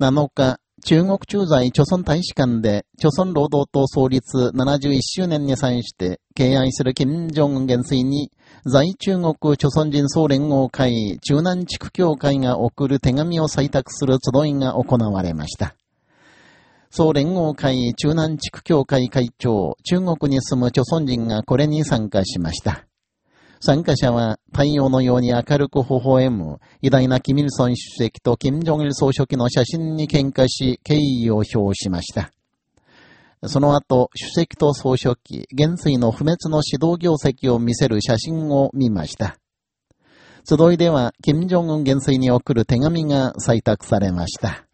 7日、中国駐在朝鮮大使館で、朝鮮労働党創立71周年に際して、敬愛する金正恩元帥に、在中国朝鮮人総連合会中南地区協会が送る手紙を採択する集いが行われました。総連合会中南地区協会会長、中国に住む朝鮮人がこれに参加しました。参加者は太陽のように明るく微笑む偉大なキミルソン主席とキム・ジョンイル総書記の写真に喧嘩し敬意を表しました。その後、主席と総書記、元帥の不滅の指導業績を見せる写真を見ました。集いでは、金正恩元帥に送る手紙が採択されました。